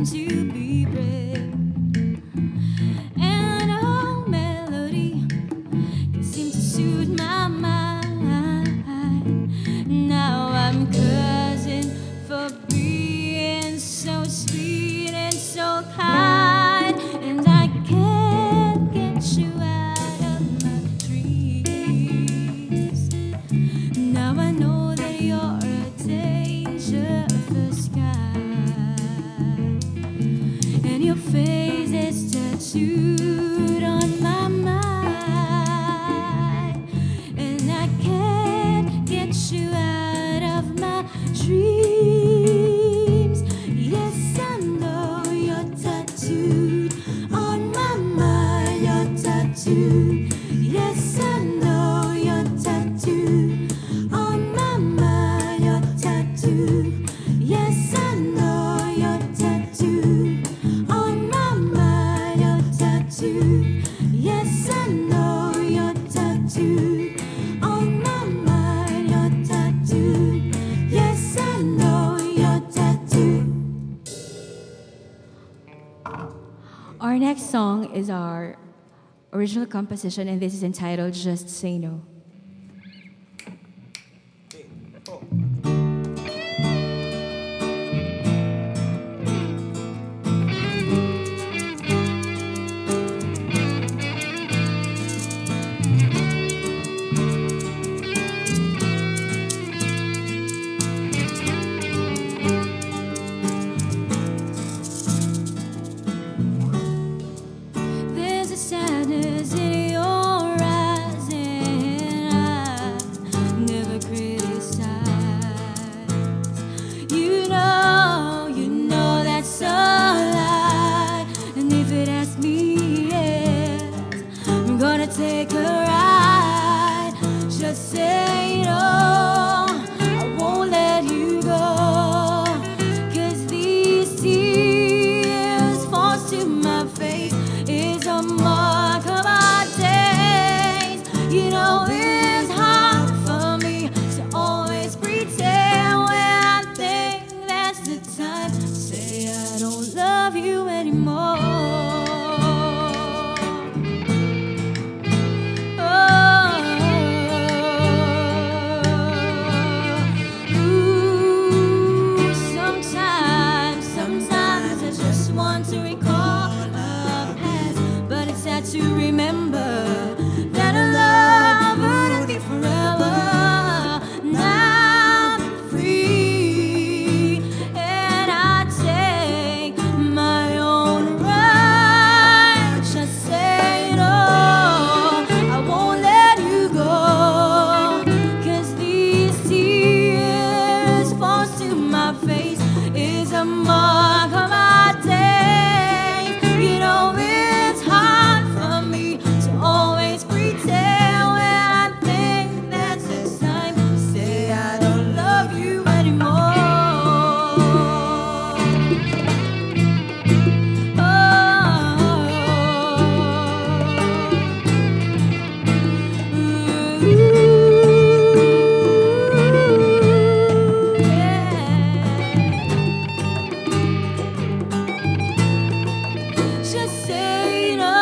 finds you. song is our original composition, and this is entitled Just Say No. just say no.